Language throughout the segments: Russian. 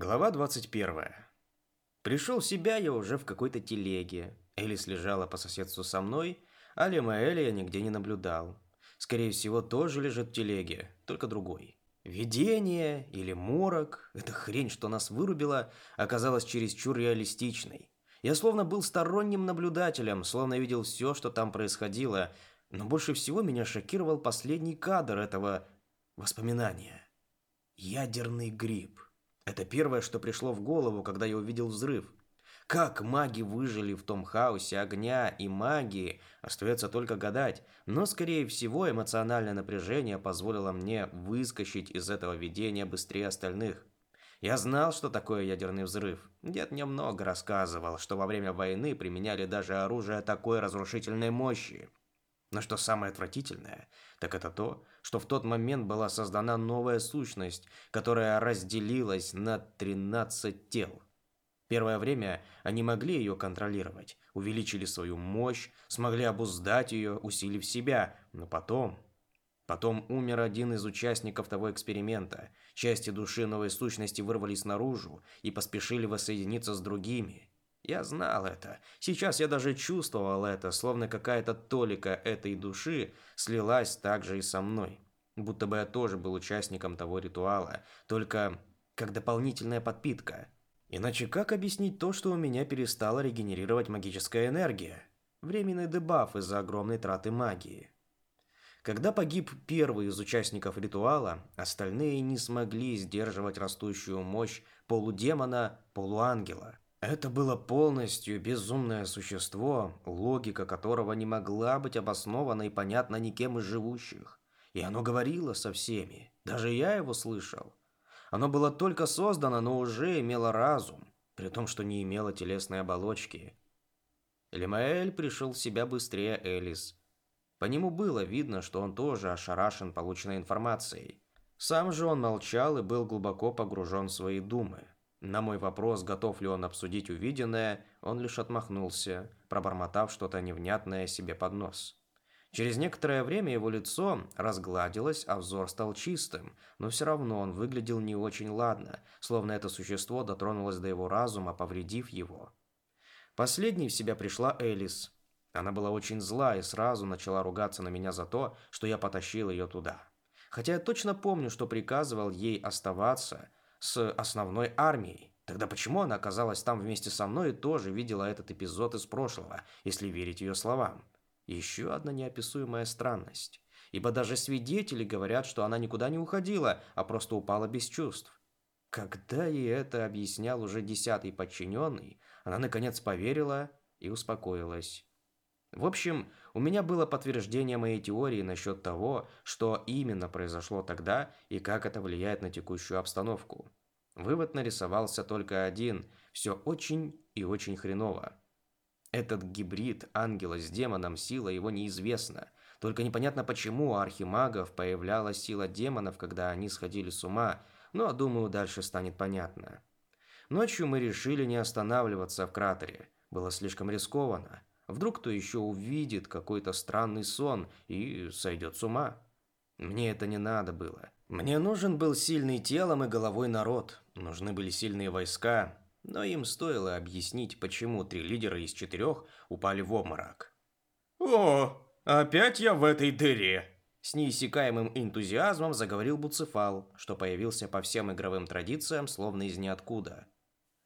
Глава 21. Пришел в себя я уже в какой-то телеге. Элис лежала по соседству со мной, а Лемаэля я нигде не наблюдал. Скорее всего, тоже лежит в телеге, только другой. Видение или морок, эта хрень, что нас вырубила, оказалась чересчур реалистичной. Я словно был сторонним наблюдателем, словно видел все, что там происходило, но больше всего меня шокировал последний кадр этого воспоминания. Ядерный гриб. Это первое, что пришло в голову, когда я увидел взрыв. Как маги выжили в том хаосе огня и магии, остается только гадать, но, скорее всего, эмоциональное напряжение позволило мне выскочить из этого видения быстрее остальных. Я знал, что такое ядерный взрыв. Дед мне много рассказывал, что во время войны применяли даже оружие такой разрушительной мощи. Но что самое отвратительное, так это то, что в тот момент была создана новая сущность, которая разделилась на 13 тел. Первое время они могли ее контролировать, увеличили свою мощь, смогли обуздать ее, усилив себя, но потом... Потом умер один из участников того эксперимента. Части души новой сущности вырвались наружу и поспешили воссоединиться с другими. Я знал это. Сейчас я даже чувствовал это, словно какая-то толика этой души слилась также и со мной. Будто бы я тоже был участником того ритуала, только как дополнительная подпитка. Иначе как объяснить то, что у меня перестала регенерировать магическая энергия? Временный дебаф из-за огромной траты магии. Когда погиб первый из участников ритуала, остальные не смогли сдерживать растущую мощь полудемона-полуангела – это было полностью безумное существо, логика которого не могла быть обоснована и понятна никем из живущих. И оно говорило со всеми. Даже я его слышал. Оно было только создано, но уже имело разум, при том, что не имело телесной оболочки. Лемаэль пришел в себя быстрее Элис. По нему было видно, что он тоже ошарашен полученной информацией. Сам же он молчал и был глубоко погружен в свои думы. На мой вопрос, готов ли он обсудить увиденное, он лишь отмахнулся, пробормотав что-то невнятное себе под нос. Через некоторое время его лицо разгладилось, а взор стал чистым, но все равно он выглядел не очень ладно, словно это существо дотронулось до его разума, повредив его. Последней в себя пришла Элис. Она была очень зла и сразу начала ругаться на меня за то, что я потащил ее туда. Хотя я точно помню, что приказывал ей оставаться – с основной армией. Тогда почему она оказалась там вместе со мной и тоже видела этот эпизод из прошлого, если верить ее словам? Еще одна неописуемая странность. Ибо даже свидетели говорят, что она никуда не уходила, а просто упала без чувств. Когда ей это объяснял уже десятый подчиненный, она наконец поверила и успокоилась. В общем, у меня было подтверждение моей теории насчет того, что именно произошло тогда и как это влияет на текущую обстановку. Вывод нарисовался только один – все очень и очень хреново. Этот гибрид ангела с демоном, сила его неизвестна. Только непонятно почему у архимагов появлялась сила демонов, когда они сходили с ума, но, думаю, дальше станет понятно. Ночью мы решили не останавливаться в кратере. Было слишком рискованно. Вдруг кто еще увидит какой-то странный сон и сойдет с ума. Мне это не надо было. Мне нужен был сильный телом и головой народ. Нужны были сильные войска. Но им стоило объяснить, почему три лидера из четырех упали в обморок. «О, опять я в этой дыре!» С неиссякаемым энтузиазмом заговорил Буцефал, что появился по всем игровым традициям, словно из ниоткуда.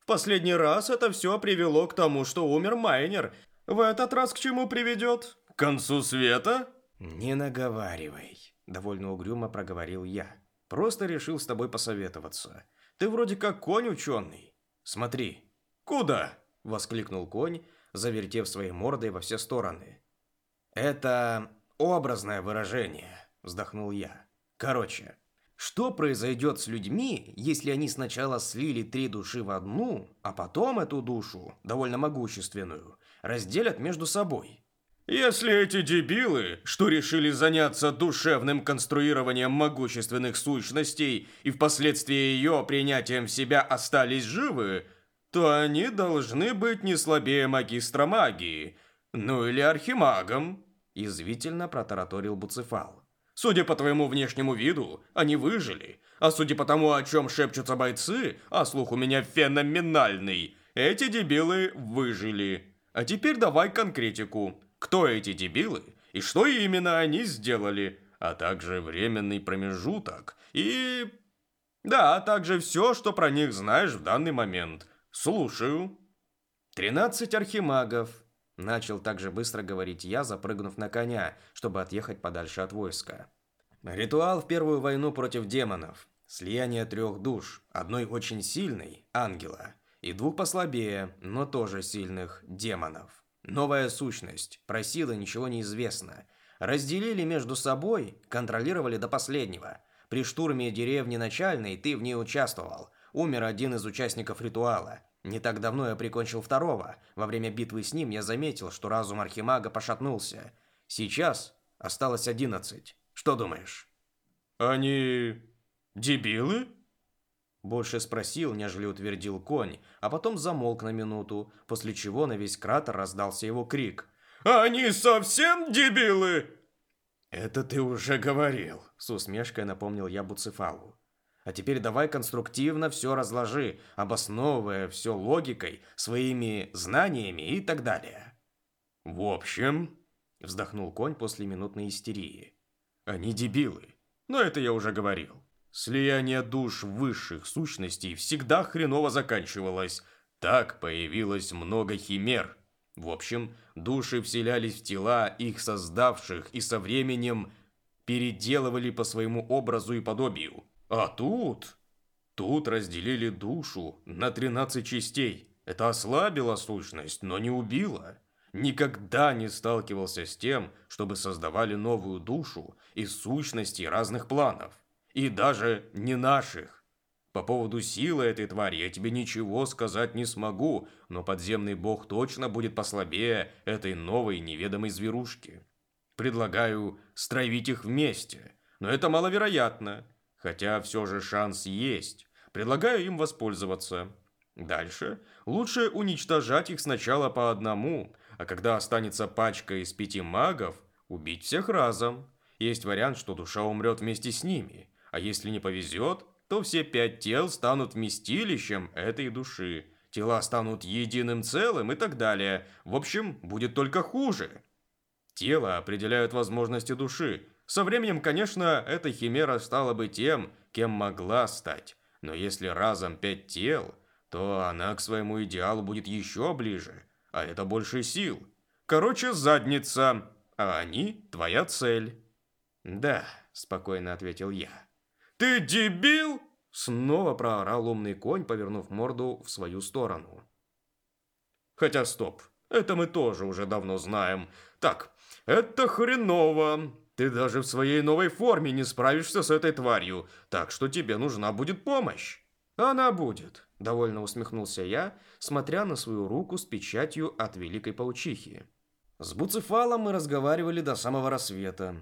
«В последний раз это все привело к тому, что умер Майнер, в этот раз к чему приведет? К концу света? Не наговаривай, довольно угрюмо проговорил я. Просто решил с тобой посоветоваться. Ты вроде как конь ученый. Смотри. Куда? Воскликнул конь, завертев своей мордой во все стороны. Это образное выражение, вздохнул я. Короче, что произойдет с людьми, если они сначала слили три души в одну, а потом эту душу, довольно могущественную, разделят между собой. Если эти дебилы, что решили заняться душевным конструированием могущественных сущностей и впоследствии ее принятием в себя остались живы, то они должны быть не слабее магистра магии, ну или архимагом, язвительно протараторил Буцефал. Судя по твоему внешнему виду, они выжили. А судя по тому, о чем шепчутся бойцы, а слух у меня феноменальный, эти дебилы выжили. А теперь давай конкретику. Кто эти дебилы и что именно они сделали, а также временный промежуток и... Да, а также все, что про них знаешь в данный момент. Слушаю. Тринадцать архимагов. Начал так же быстро говорить я, запрыгнув на коня, чтобы отъехать подальше от войска. Ритуал в первую войну против демонов. Слияние трех душ, одной очень сильной, ангела, и двух послабее, но тоже сильных, демонов. Новая сущность, про силы ничего не известно. Разделили между собой, контролировали до последнего. При штурме деревни Начальной ты в ней участвовал. Умер один из участников ритуала. Не так давно я прикончил второго. Во время битвы с ним я заметил, что разум Архимага пошатнулся. Сейчас осталось одиннадцать. Что думаешь? Они... дебилы? Больше спросил, нежели утвердил конь, а потом замолк на минуту, после чего на весь кратер раздался его крик. «Они совсем дебилы?» «Это ты уже говорил», — с усмешкой напомнил я Буцефалу. «А теперь давай конструктивно все разложи, обосновывая все логикой, своими знаниями и так далее». «В общем», — вздохнул конь после минутной истерии, они дебилы. Но это я уже говорил. Слияние душ высших сущностей всегда хреново заканчивалось. Так появилось много химер. В общем, души вселялись в тела их создавших и со временем переделывали по своему образу и подобию. А тут... Тут разделили душу на 13 частей. Это ослабило сущность, но не убило никогда не сталкивался с тем, чтобы создавали новую душу из сущностей разных планов. И даже не наших. По поводу силы этой твари я тебе ничего сказать не смогу, но подземный бог точно будет послабее этой новой неведомой зверушки. Предлагаю стравить их вместе, но это маловероятно, хотя все же шанс есть. Предлагаю им воспользоваться. Дальше лучше уничтожать их сначала по одному, а когда останется пачка из пяти магов, убить всех разом. Есть вариант, что душа умрет вместе с ними, а если не повезет, то все пять тел станут вместилищем этой души. Тела станут единым целым и так далее. В общем, будет только хуже. Тело определяют возможности души. Со временем, конечно, эта химера стала бы тем, кем могла стать. Но если разом пять тел, то она к своему идеалу будет еще ближе а это больше сил. Короче, задница, а они твоя цель. Да, спокойно ответил я. Ты дебил? Снова проорал умный конь, повернув морду в свою сторону. Хотя стоп, это мы тоже уже давно знаем. Так, это хреново. Ты даже в своей новой форме не справишься с этой тварью, так что тебе нужна будет помощь. Она будет. Довольно усмехнулся я, смотря на свою руку с печатью от Великой Паучихи. С Буцефалом мы разговаривали до самого рассвета.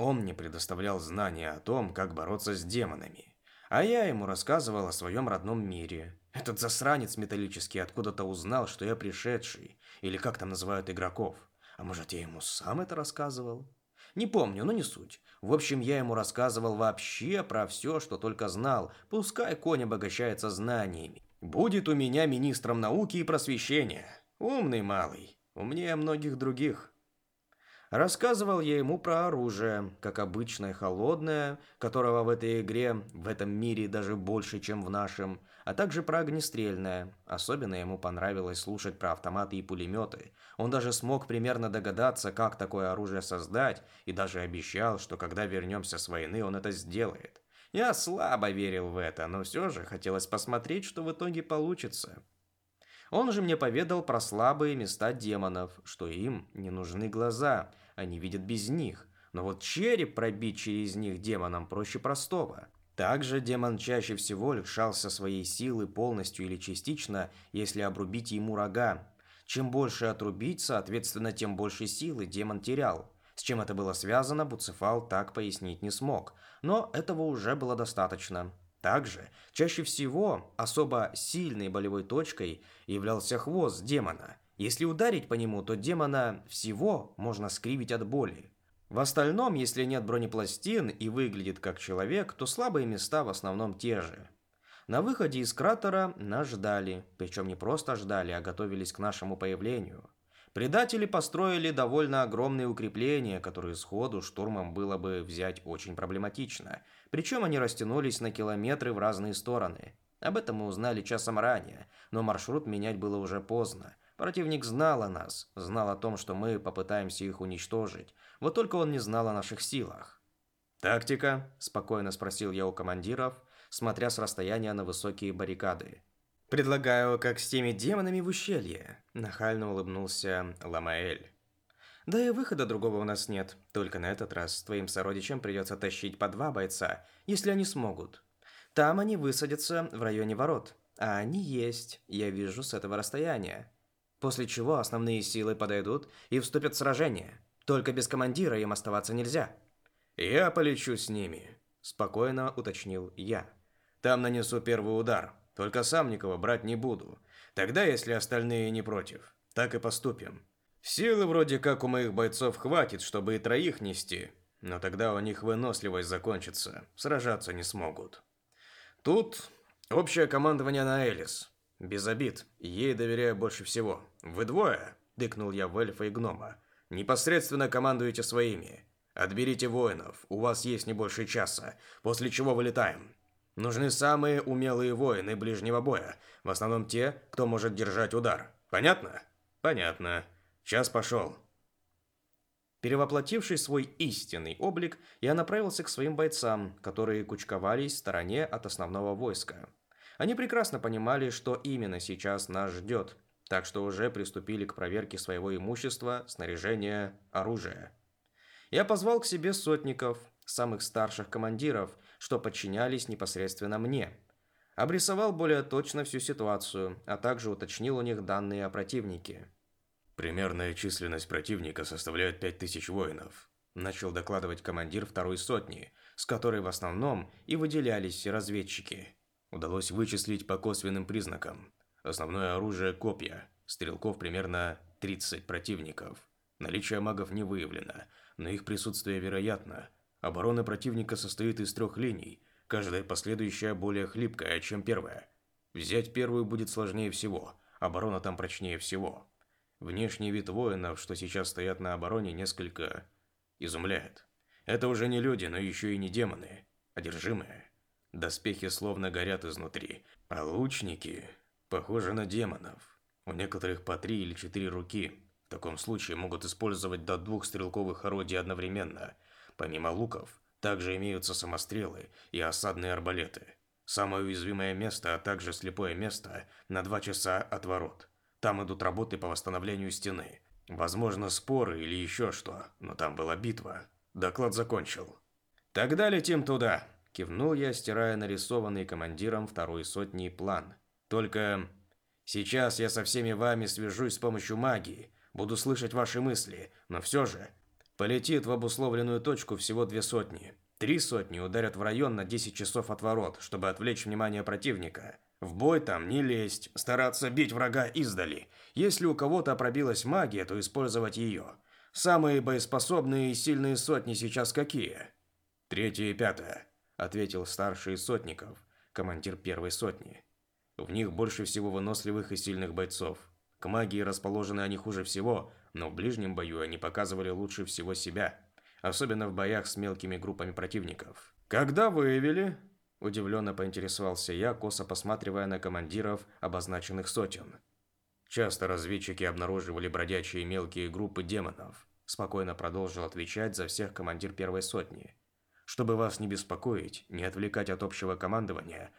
Он мне предоставлял знания о том, как бороться с демонами, а я ему рассказывал о своем родном мире. Этот засранец металлический откуда-то узнал, что я пришедший, или как там называют игроков. А может, я ему сам это рассказывал? Не помню, но не суть. В общем, я ему рассказывал вообще про все, что только знал. Пускай конь обогащается знаниями. Будет у меня министром науки и просвещения. Умный малый. Умнее многих других. Рассказывал я ему про оружие, как обычное холодное, которого в этой игре, в этом мире даже больше, чем в нашем, а также про огнестрельное. Особенно ему понравилось слушать про автоматы и пулеметы. Он даже смог примерно догадаться, как такое оружие создать, и даже обещал, что когда вернемся с войны, он это сделает. Я слабо верил в это, но все же хотелось посмотреть, что в итоге получится. Он же мне поведал про слабые места демонов, что им не нужны глаза, они видят без них. Но вот череп пробить через них демонам проще простого. Также демон чаще всего лишался своей силы полностью или частично, если обрубить ему рога. Чем больше отрубить, соответственно, тем больше силы демон терял. С чем это было связано, Буцефал так пояснить не смог, но этого уже было достаточно. Также, чаще всего, особо сильной болевой точкой являлся хвост демона. Если ударить по нему, то демона всего можно скривить от боли. В остальном, если нет бронепластин и выглядит как человек, то слабые места в основном те же. На выходе из кратера нас ждали, причем не просто ждали, а готовились к нашему появлению. Предатели построили довольно огромные укрепления, которые сходу штурмом было бы взять очень проблематично. Причем они растянулись на километры в разные стороны. Об этом мы узнали часом ранее, но маршрут менять было уже поздно. Противник знал о нас, знал о том, что мы попытаемся их уничтожить. Вот только он не знал о наших силах. «Тактика?» – спокойно спросил я у командиров, смотря с расстояния на высокие баррикады. «Предлагаю, как с теми демонами в ущелье», – нахально улыбнулся Ламаэль. «Да и выхода другого у нас нет. Только на этот раз твоим сородичам придется тащить по два бойца, если они смогут. Там они высадятся в районе ворот. А они есть, я вижу с этого расстояния после чего основные силы подойдут и вступят в сражение. Только без командира им оставаться нельзя. «Я полечу с ними», – спокойно уточнил я. «Там нанесу первый удар, только сам никого брать не буду. Тогда, если остальные не против, так и поступим. Силы вроде как у моих бойцов хватит, чтобы и троих нести, но тогда у них выносливость закончится, сражаться не смогут. Тут общее командование на Элис. Без обид, ей доверяю больше всего. Вы двое, дыкнул я в эльфа и гнома. Непосредственно командуете своими. Отберите воинов, у вас есть не больше часа, после чего вылетаем. Нужны самые умелые воины ближнего боя, в основном те, кто может держать удар. Понятно? Понятно. Час пошел. Перевоплотивший свой истинный облик, я направился к своим бойцам, которые кучковались в стороне от основного войска. Они прекрасно понимали, что именно сейчас нас ждет, так что уже приступили к проверке своего имущества, снаряжения, оружия. Я позвал к себе сотников, самых старших командиров, что подчинялись непосредственно мне. Обрисовал более точно всю ситуацию, а также уточнил у них данные о противнике. Примерная численность противника составляет 5000 воинов, начал докладывать командир второй сотни, с которой в основном и выделялись разведчики. Удалось вычислить по косвенным признакам. Основное оружие – копья. Стрелков примерно 30 противников. Наличие магов не выявлено, но их присутствие вероятно. Оборона противника состоит из трех линий, каждая последующая более хлипкая, чем первая. Взять первую будет сложнее всего, оборона там прочнее всего. Внешний вид воинов, что сейчас стоят на обороне, несколько изумляет. Это уже не люди, но еще и не демоны, одержимые. Доспехи словно горят изнутри, а лучники похожи на демонов. У некоторых по три или четыре руки. В таком случае могут использовать до двух стрелковых орудий одновременно. Помимо луков, также имеются самострелы и осадные арбалеты. Самое уязвимое место, а также слепое место на два часа от ворот. Там идут работы по восстановлению стены. Возможно, споры или еще что, но там была битва. Доклад закончил. Тогда летим туда. Кивнул я, стирая нарисованный командиром второй сотни план. Только сейчас я со всеми вами свяжусь с помощью магии. Буду слышать ваши мысли, но все же полетит в обусловленную точку всего две сотни. Три сотни ударят в район на 10 часов от ворот, чтобы отвлечь внимание противника. В бой там не лезть, стараться бить врага издали. Если у кого-то пробилась магия, то использовать ее. Самые боеспособные и сильные сотни сейчас какие? Третья и пятая ответил старший из сотников, командир первой сотни. В них больше всего выносливых и сильных бойцов. К магии расположены они хуже всего, но в ближнем бою они показывали лучше всего себя, особенно в боях с мелкими группами противников. Когда выявили? Удивленно поинтересовался я, косо посматривая на командиров обозначенных сотен. Часто разведчики обнаруживали бродячие мелкие группы демонов. Спокойно продолжил отвечать за всех командир первой сотни. Чтобы вас не беспокоить, не отвлекать от общего командования,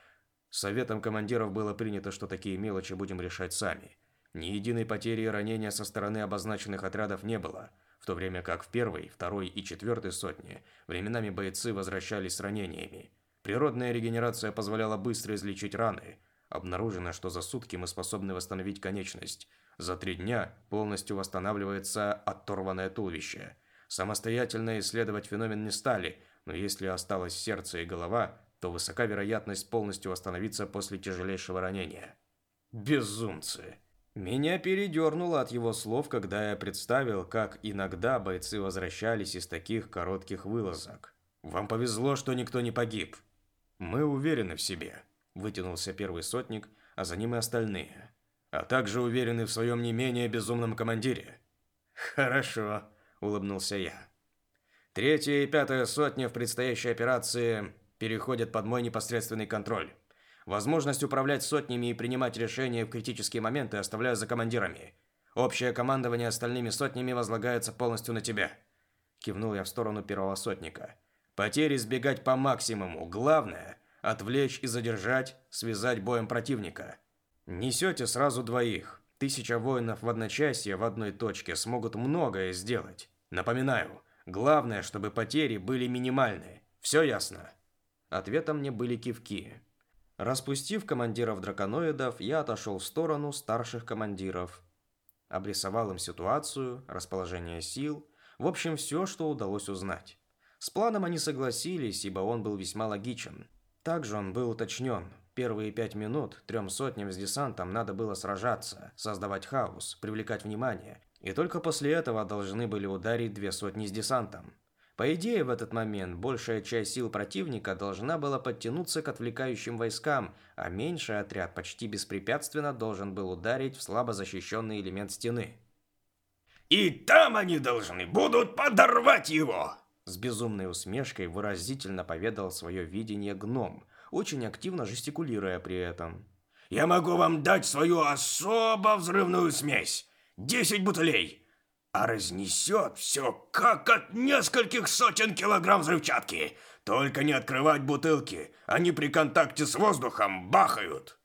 советом командиров было принято, что такие мелочи будем решать сами. Ни единой потери и ранения со стороны обозначенных отрядов не было, в то время как в первой, второй и четвертой сотне временами бойцы возвращались с ранениями. Природная регенерация позволяла быстро излечить раны. Обнаружено, что за сутки мы способны восстановить конечность. За три дня полностью восстанавливается оторванное туловище. Самостоятельно исследовать феномен не стали – но если осталось сердце и голова, то высока вероятность полностью восстановиться после тяжелейшего ранения. Безумцы. Меня передернуло от его слов, когда я представил, как иногда бойцы возвращались из таких коротких вылазок. «Вам повезло, что никто не погиб. Мы уверены в себе», – вытянулся первый сотник, а за ним и остальные. «А также уверены в своем не менее безумном командире». «Хорошо», – улыбнулся я. «Третья и пятая сотня в предстоящей операции переходят под мой непосредственный контроль. Возможность управлять сотнями и принимать решения в критические моменты оставляю за командирами. Общее командование остальными сотнями возлагается полностью на тебя. Кивнул я в сторону первого сотника. Потери избегать по максимуму. Главное – отвлечь и задержать, связать боем противника. Несете сразу двоих. Тысяча воинов в одночасье в одной точке смогут многое сделать. Напоминаю, главное, чтобы потери были минимальны. Все ясно? Ответом мне были кивки. Распустив командиров драконоидов, я отошел в сторону старших командиров. Обрисовал им ситуацию, расположение сил, в общем, все, что удалось узнать. С планом они согласились, ибо он был весьма логичен. Также он был уточнен. Первые пять минут трем сотням с десантом надо было сражаться, создавать хаос, привлекать внимание. И только после этого должны были ударить две сотни с десантом. По идее, в этот момент большая часть сил противника должна была подтянуться к отвлекающим войскам, а меньший отряд почти беспрепятственно должен был ударить в слабо защищенный элемент стены. «И там они должны будут подорвать его!» С безумной усмешкой выразительно поведал свое видение гном, очень активно жестикулируя при этом. «Я могу вам дать свою особо взрывную смесь. Десять бутылей а разнесет все как от нескольких сотен килограмм взрывчатки. Только не открывать бутылки, они при контакте с воздухом бахают.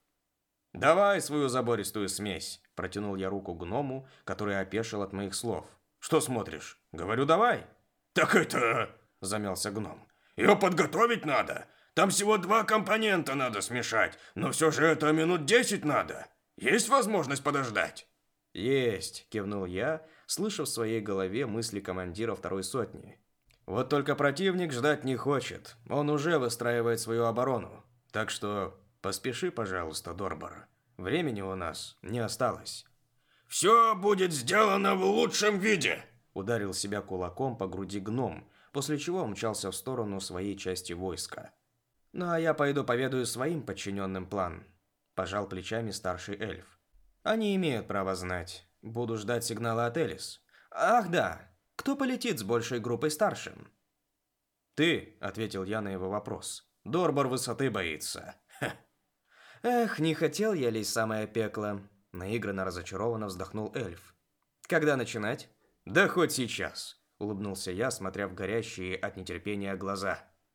«Давай свою забористую смесь», – протянул я руку гному, который опешил от моих слов. «Что смотришь? Говорю, давай». «Так это...» – замялся гном. «Ее подготовить надо. Там всего два компонента надо смешать, но все же это минут десять надо. Есть возможность подождать?» «Есть», – кивнул я, слыша в своей голове мысли командира второй сотни. Вот только противник ждать не хочет. Он уже выстраивает свою оборону. Так что поспеши, пожалуйста, Дорбор. Времени у нас не осталось. «Все будет сделано в лучшем виде!» Ударил себя кулаком по груди гном, после чего умчался в сторону своей части войска. «Ну а я пойду поведаю своим подчиненным план», – пожал плечами старший эльф. «Они имеют право знать. Буду ждать сигнала от Элис. Ах да, кто полетит с большей группой старшим? Ты, ответил я на его вопрос. Дорбор высоты боится. Ха. Эх, не хотел я лезть самое пекло. Наигранно разочарованно вздохнул эльф. Когда начинать? Да хоть сейчас, улыбнулся я, смотря в горящие от нетерпения глаза.